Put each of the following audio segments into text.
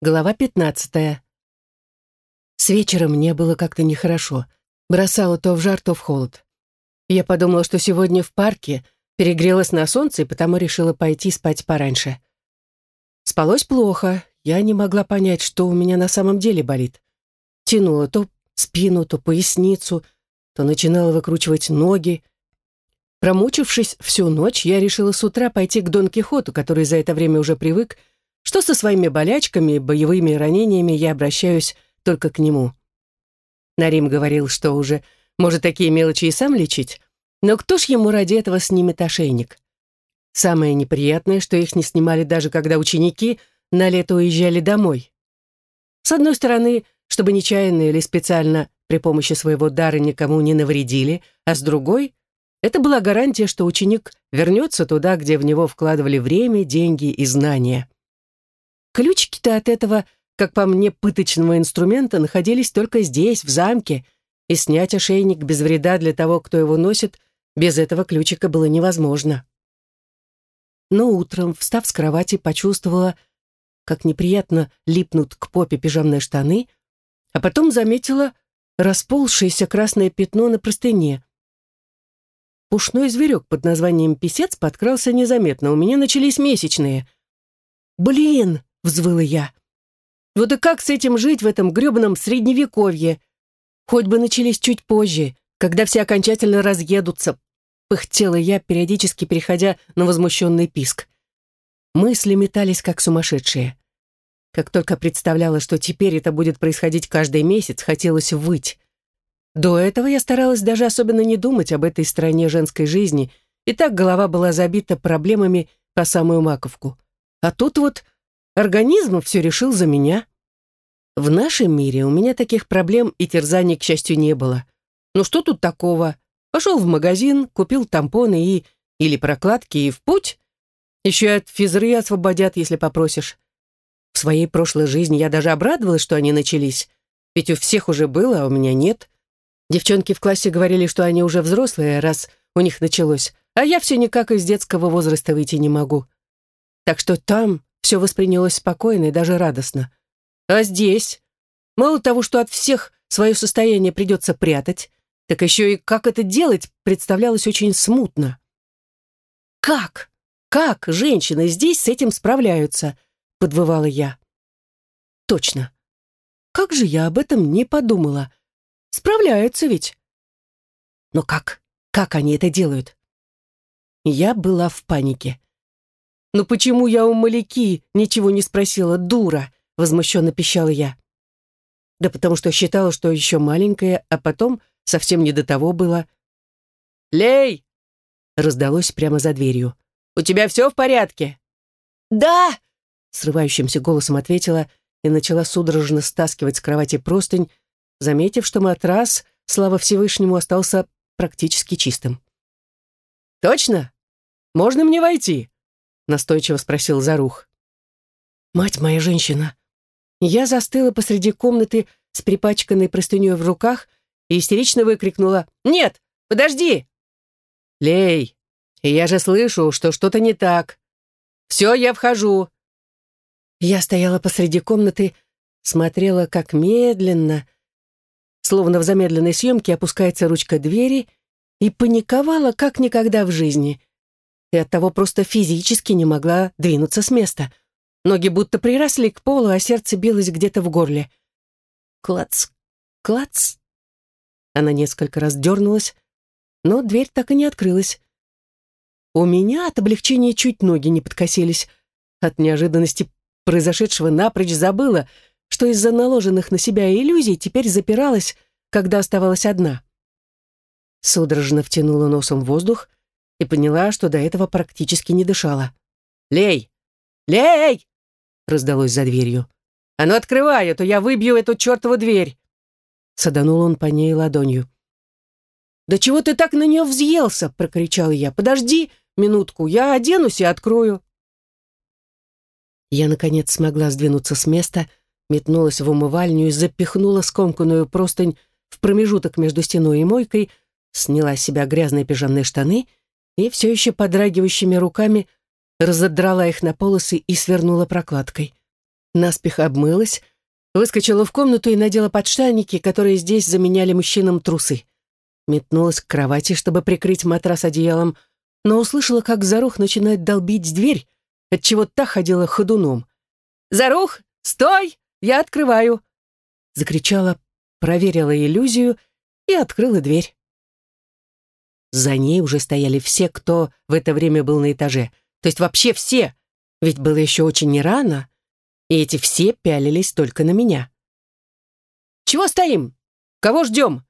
Глава 15. С вечера мне было как-то нехорошо. Бросало то в жар, то в холод. Я подумала, что сегодня в парке перегрелась на солнце, и потому решила пойти спать пораньше. Спалось плохо, я не могла понять, что у меня на самом деле болит. Тянула то спину, то поясницу, то начинала выкручивать ноги. Промучившись всю ночь, я решила с утра пойти к Дон Кихоту, который за это время уже привык, что со своими болячками и боевыми ранениями я обращаюсь только к нему. Нарим говорил, что уже может такие мелочи и сам лечить, но кто ж ему ради этого снимет ошейник? Самое неприятное, что их не снимали даже когда ученики на лето уезжали домой. С одной стороны, чтобы нечаянно или специально при помощи своего дара никому не навредили, а с другой, это была гарантия, что ученик вернется туда, где в него вкладывали время, деньги и знания. Ключики-то от этого, как по мне, пыточного инструмента находились только здесь, в замке, и снять ошейник без вреда для того, кто его носит, без этого ключика было невозможно. Но утром, встав с кровати, почувствовала, как неприятно липнут к попе пижамные штаны, а потом заметила расползшееся красное пятно на простыне. Пушной зверек под названием писец подкрался незаметно, у меня начались месячные. «Блин!» — взвыла я. «Вот и как с этим жить в этом грёбаном средневековье? Хоть бы начались чуть позже, когда все окончательно разъедутся», — пыхтела я, периодически переходя на возмущенный писк. Мысли метались как сумасшедшие. Как только представляла, что теперь это будет происходить каждый месяц, хотелось выть. До этого я старалась даже особенно не думать об этой стороне женской жизни, и так голова была забита проблемами по самую маковку. А тут вот Организм все решил за меня. В нашем мире у меня таких проблем и терзаний, к счастью, не было. Ну что тут такого? Пошел в магазин, купил тампоны и... или прокладки и в путь. Еще и от физры освободят, если попросишь. В своей прошлой жизни я даже обрадовалась, что они начались. Ведь у всех уже было, а у меня нет. Девчонки в классе говорили, что они уже взрослые, раз у них началось, а я все никак из детского возраста выйти не могу. Так что там все воспринялось спокойно и даже радостно. А здесь? Мало того, что от всех свое состояние придется прятать, так еще и как это делать представлялось очень смутно. «Как? Как женщины здесь с этим справляются?» — подвывала я. «Точно. Как же я об этом не подумала? Справляются ведь». «Но как? Как они это делают?» Я была в панике. «Ну почему я у Маляки ничего не спросила, дура?» — возмущенно пищала я. Да потому что считала, что еще маленькая, а потом совсем не до того было. «Лей!» — раздалось прямо за дверью. «У тебя все в порядке?» «Да!» — срывающимся голосом ответила и начала судорожно стаскивать с кровати простынь, заметив, что матрас, слава Всевышнему, остался практически чистым. «Точно? Можно мне войти?» Настойчиво спросил Зарух. «Мать моя женщина!» Я застыла посреди комнаты с припачканной простыней в руках и истерично выкрикнула «Нет, подожди!» «Лей, я же слышу, что что-то не так. Все, я вхожу!» Я стояла посреди комнаты, смотрела, как медленно, словно в замедленной съемке опускается ручка двери, и паниковала, как никогда в жизни и оттого просто физически не могла двинуться с места. Ноги будто приросли к полу, а сердце билось где-то в горле. Клац, клац. Она несколько раз дернулась, но дверь так и не открылась. У меня от облегчения чуть ноги не подкосились. От неожиданности произошедшего напрочь забыла, что из-за наложенных на себя иллюзий теперь запиралась, когда оставалась одна. Судорожно втянула носом воздух, и поняла, что до этого практически не дышала. «Лей! Лей!» раздалось за дверью. «А ну открывай, а то я выбью эту чертову дверь!» Саданул он по ней ладонью. «Да чего ты так на нее взъелся?» — прокричал я. «Подожди минутку, я оденусь и открою». Я, наконец, смогла сдвинуться с места, метнулась в умывальню и запихнула скомканную простынь в промежуток между стеной и мойкой, сняла с себя грязные пижамные штаны и все еще подрагивающими руками разодрала их на полосы и свернула прокладкой. наспех обмылась, выскочила в комнату и надела подштанники, которые здесь заменяли мужчинам трусы. Метнулась к кровати, чтобы прикрыть матрас одеялом, но услышала, как Зарух начинает долбить дверь, отчего та ходила ходуном. «Зарух, стой! Я открываю!» Закричала, проверила иллюзию и открыла дверь. За ней уже стояли все, кто в это время был на этаже. То есть вообще все, ведь было еще очень не рано, и эти все пялились только на меня. «Чего стоим? Кого ждем?»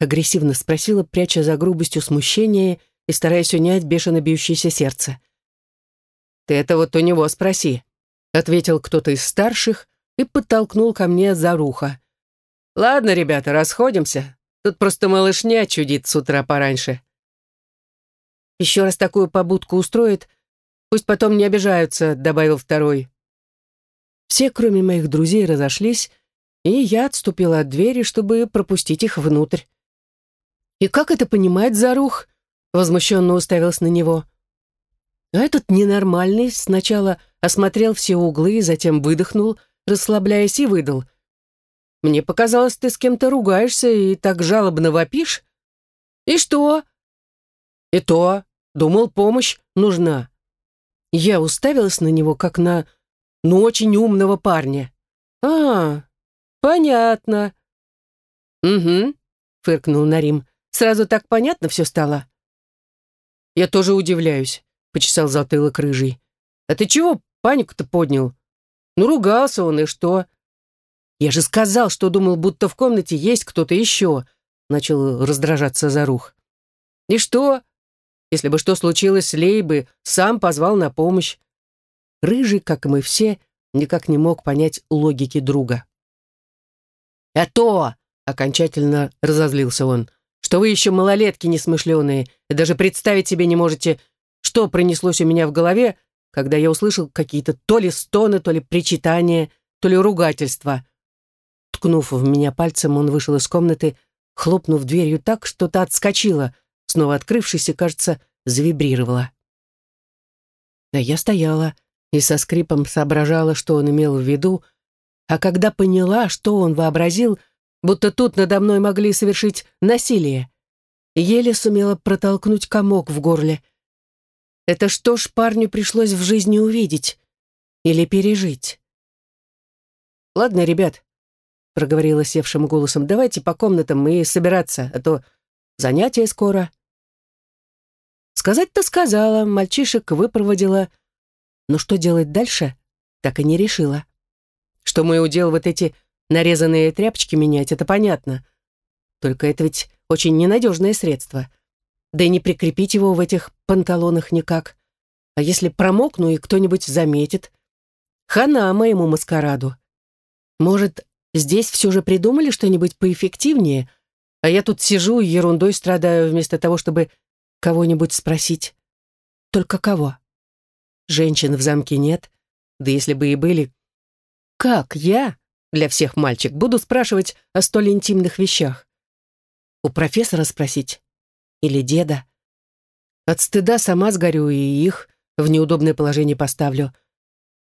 Агрессивно спросила, пряча за грубостью смущение и стараясь унять бешено бьющееся сердце. «Ты это вот у него спроси», — ответил кто-то из старших и подтолкнул ко мне за рухо. «Ладно, ребята, расходимся. Тут просто малышня чудит с утра пораньше». «Еще раз такую побудку устроит, пусть потом не обижаются», — добавил второй. Все, кроме моих друзей, разошлись, и я отступила от двери, чтобы пропустить их внутрь. «И как это понимать, Зарух?» Возмущенно уставился на него. А этот ненормальный сначала осмотрел все углы, затем выдохнул, расслабляясь, и выдал. «Мне показалось, ты с кем-то ругаешься и так жалобно вопишь. И что?» «И то. Думал, помощь нужна». Я уставилась на него, как на, ну, очень умного парня. «А, понятно». «Угу», — фыркнул Нарим. «Сразу так понятно все стало?» «Я тоже удивляюсь», — почесал затылок рыжий. «А ты чего панику-то поднял? Ну, ругался он, и что?» «Я же сказал, что думал, будто в комнате есть кто-то еще», — начал раздражаться Зарух. «И что? Если бы что случилось, Лей бы сам позвал на помощь». Рыжий, как и мы все, никак не мог понять логики друга. «А то!» — окончательно разозлился он что вы еще малолетки несмышленые и даже представить себе не можете, что пронеслось у меня в голове, когда я услышал какие-то то ли стоны, то ли причитания, то ли ругательства. Ткнув в меня пальцем, он вышел из комнаты, хлопнув дверью так, что та отскочила, снова открывшись и, кажется, завибрировала. А я стояла и со скрипом соображала, что он имел в виду, а когда поняла, что он вообразил, будто тут надо мной могли совершить насилие. Еле сумела протолкнуть комок в горле. Это что ж парню пришлось в жизни увидеть или пережить? «Ладно, ребят», — проговорила севшим голосом, «давайте по комнатам и собираться, а то занятие скоро». Сказать-то сказала, мальчишек выпроводила, но что делать дальше, так и не решила. Что мой удел вот эти Нарезанные тряпочки менять, это понятно. Только это ведь очень ненадежное средство. Да и не прикрепить его в этих панталонах никак. А если промокну и кто-нибудь заметит? Хана моему маскараду. Может, здесь все же придумали что-нибудь поэффективнее, а я тут сижу и ерундой страдаю вместо того, чтобы кого-нибудь спросить. Только кого? Женщин в замке нет, да если бы и были, как я для всех мальчик, буду спрашивать о столь интимных вещах. У профессора спросить? Или деда? От стыда сама сгорю и их в неудобное положение поставлю.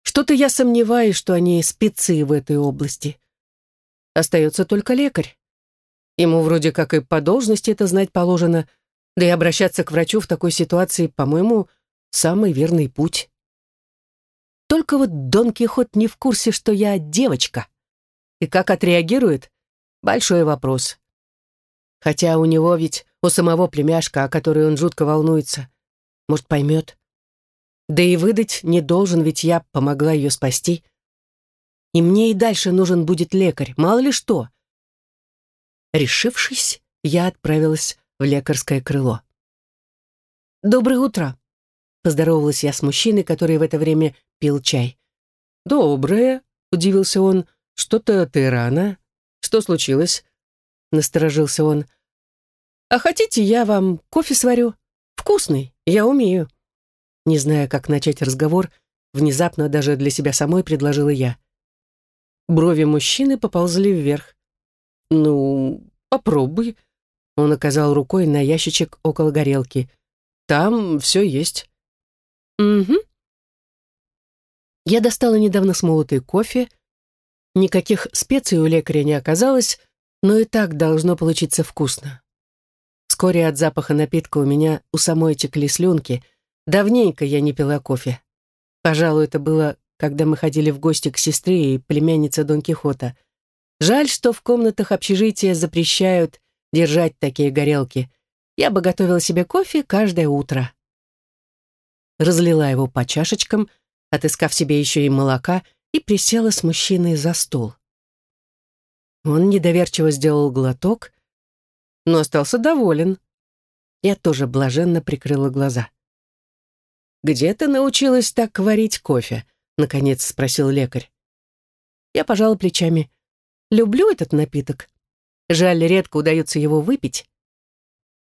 Что-то я сомневаюсь, что они спецы в этой области. Остается только лекарь. Ему вроде как и по должности это знать положено, да и обращаться к врачу в такой ситуации, по-моему, самый верный путь. Только вот Дон Кихот не в курсе, что я девочка. И как отреагирует? Большой вопрос. Хотя у него ведь у самого племяшка, о которой он жутко волнуется. Может, поймет. Да и выдать не должен, ведь я помогла ее спасти. И мне и дальше нужен будет лекарь, мало ли что. Решившись, я отправилась в лекарское крыло. «Доброе утро», — поздоровалась я с мужчиной, который в это время пил чай. «Доброе», — удивился он, «Что-то ты рано. Что случилось?» Насторожился он. «А хотите, я вам кофе сварю? Вкусный, я умею». Не зная, как начать разговор, внезапно даже для себя самой предложила я. Брови мужчины поползли вверх. «Ну, попробуй», — он указал рукой на ящичек около горелки. «Там все есть». «Угу». Я достала недавно смолотый кофе. Никаких специй у лекаря не оказалось, но и так должно получиться вкусно. Вскоре от запаха напитка у меня у самой текли слюнки. Давненько я не пила кофе. Пожалуй, это было, когда мы ходили в гости к сестре и племяннице Дон Кихота. Жаль, что в комнатах общежития запрещают держать такие горелки. Я бы готовила себе кофе каждое утро. Разлила его по чашечкам, отыскав себе еще и молока, и присела с мужчиной за стол. Он недоверчиво сделал глоток, но остался доволен. Я тоже блаженно прикрыла глаза. «Где ты научилась так варить кофе?» — наконец спросил лекарь. Я пожала плечами. «Люблю этот напиток. Жаль, редко удается его выпить.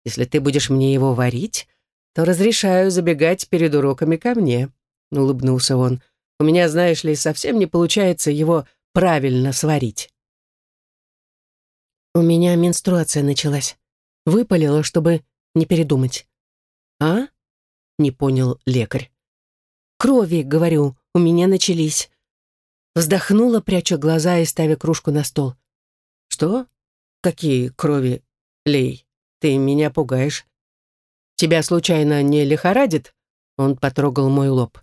Если ты будешь мне его варить, то разрешаю забегать перед уроками ко мне», — улыбнулся он. «У меня, знаешь ли, совсем не получается его правильно сварить». У меня менструация началась. Выпалила, чтобы не передумать. «А?» — не понял лекарь. «Крови, говорю, у меня начались». Вздохнула, пряча глаза и ставя кружку на стол. «Что? Какие крови, Лей? Ты меня пугаешь. Тебя случайно не лихорадит?» Он потрогал мой лоб.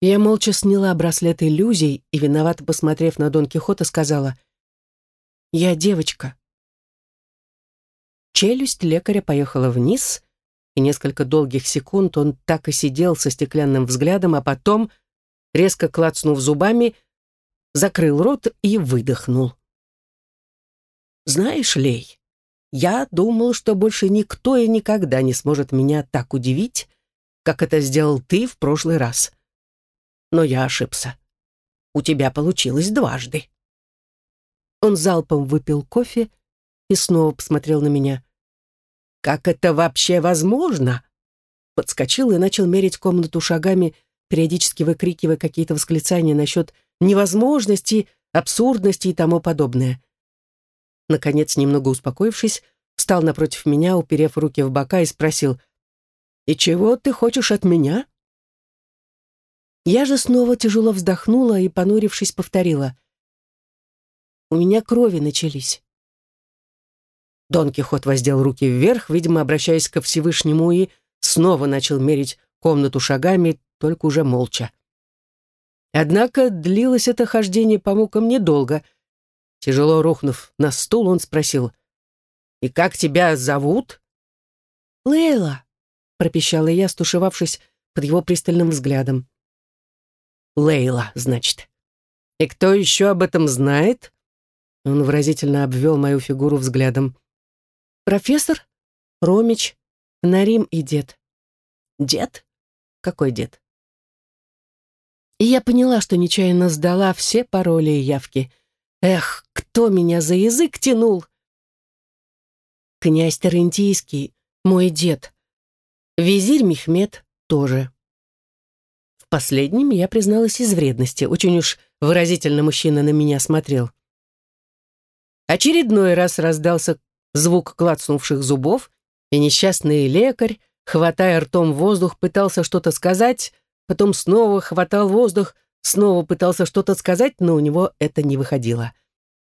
Я молча сняла браслет иллюзий и, виновато посмотрев на Дон Кихота, сказала, «Я девочка». Челюсть лекаря поехала вниз, и несколько долгих секунд он так и сидел со стеклянным взглядом, а потом, резко клацнув зубами, закрыл рот и выдохнул. «Знаешь, Лей, я думал, что больше никто и никогда не сможет меня так удивить, как это сделал ты в прошлый раз. Но я ошибся. У тебя получилось дважды». Он залпом выпил кофе и снова посмотрел на меня. «Как это вообще возможно?» Подскочил и начал мерить комнату шагами, периодически выкрикивая какие-то восклицания насчет невозможности, абсурдности и тому подобное. Наконец, немного успокоившись, встал напротив меня, уперев руки в бока и спросил, «И чего ты хочешь от меня?» Я же снова тяжело вздохнула и, понурившись, повторила, «У меня крови начались». Дон Кихот воздел руки вверх, видимо, обращаясь ко Всевышнему, и снова начал мерить комнату шагами, только уже молча. Однако длилось это хождение по мукам недолго. Тяжело рухнув на стул, он спросил, «И как тебя зовут?» «Лейла», — пропищала я, стушевавшись под его пристальным взглядом. «Лейла, значит. И кто еще об этом знает?» Он выразительно обвел мою фигуру взглядом. Профессор, Ромич, Нарим и дед. Дед? Какой дед? И я поняла, что нечаянно сдала все пароли и явки. Эх, кто меня за язык тянул? Князь Тарентийский, мой дед. Визирь Мехмед тоже. В последнем я призналась из вредности. Очень уж выразительно мужчина на меня смотрел. Очередной раз раздался звук клацнувших зубов, и несчастный лекарь, хватая ртом воздух, пытался что-то сказать, потом снова хватал воздух, снова пытался что-то сказать, но у него это не выходило.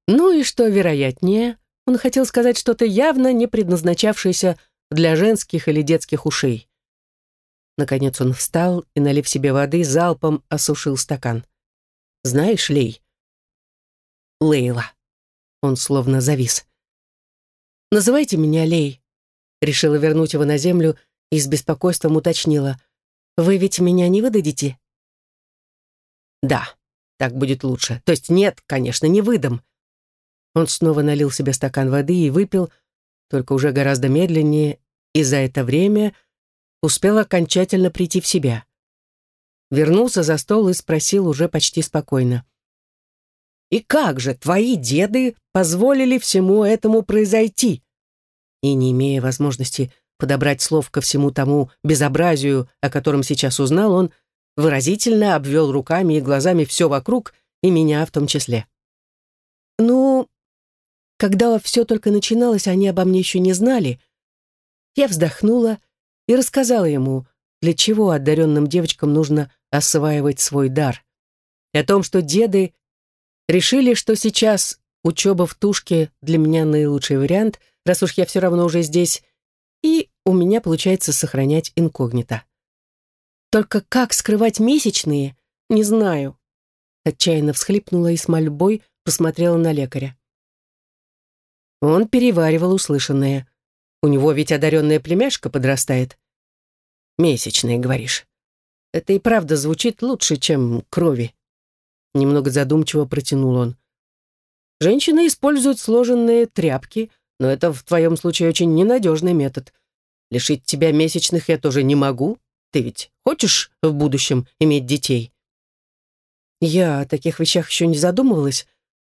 Ну и что вероятнее, он хотел сказать что-то явно не предназначавшееся для женских или детских ушей. Наконец он встал и, налив себе воды, залпом осушил стакан. «Знаешь, Лей?» «Лейла». Он словно завис. «Называйте меня Лей». Решила вернуть его на землю и с беспокойством уточнила. «Вы ведь меня не выдадите?» «Да, так будет лучше. То есть нет, конечно, не выдам». Он снова налил себе стакан воды и выпил, только уже гораздо медленнее, и за это время успел окончательно прийти в себя. Вернулся за стол и спросил уже почти спокойно. И как же твои деды позволили всему этому произойти? И не имея возможности подобрать слов ко всему тому безобразию, о котором сейчас узнал, он выразительно обвел руками и глазами все вокруг, и меня в том числе. Ну, когда все только начиналось, они обо мне еще не знали. Я вздохнула и рассказала ему, для чего одаренным девочкам нужно осваивать свой дар. И о том, что деды решили, что сейчас учеба в Тушке для меня наилучший вариант, раз уж я все равно уже здесь, и у меня получается сохранять инкогнито. Только как скрывать месячные, не знаю. Отчаянно всхлипнула и с мольбой посмотрела на лекаря. Он переваривал услышанное. У него ведь одаренная племяшка подрастает. Месячные, говоришь. Это и правда звучит лучше, чем крови. Немного задумчиво протянул он. Женщины используют сложенные тряпки, но это в твоем случае очень ненадежный метод. Лишить тебя месячных я тоже не могу. Ты ведь хочешь в будущем иметь детей? Я о таких вещах еще не задумывалась,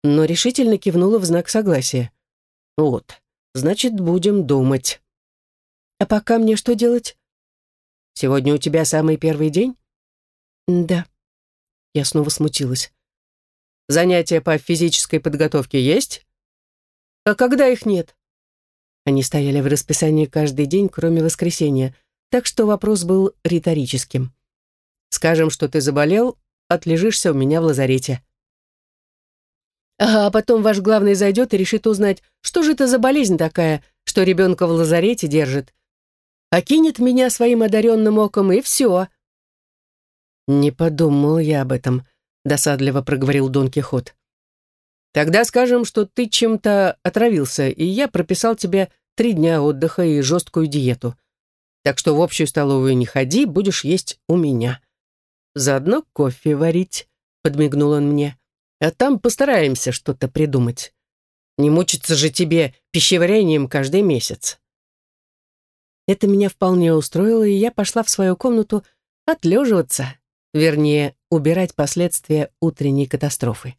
но решительно кивнула в знак согласия. Вот, значит, будем думать. А пока мне что делать? Сегодня у тебя самый первый день? Да. Я снова смутилась. Занятия по физической подготовке есть? А когда их нет? Они стояли в расписании каждый день, кроме воскресенья, так что вопрос был риторическим. Скажем, что ты заболел, отлежишься у меня в лазарете. а потом ваш главный зайдет и решит узнать, что же это за болезнь такая, что ребенка в лазарете держит. Окинет меня своим одаренным оком, и все. Не подумал я об этом, досадливо проговорил Дон Кихот. Тогда скажем, что ты чем-то отравился, и я прописал тебе три дня отдыха и жесткую диету. Так что в общую столовую не ходи, будешь есть у меня. Заодно кофе варить, подмигнул он мне. А там постараемся что-то придумать. Не мучиться же тебе пищеварением каждый месяц. Это меня вполне устроило, и я пошла в свою комнату отлеживаться, вернее, убирать последствия утренней катастрофы.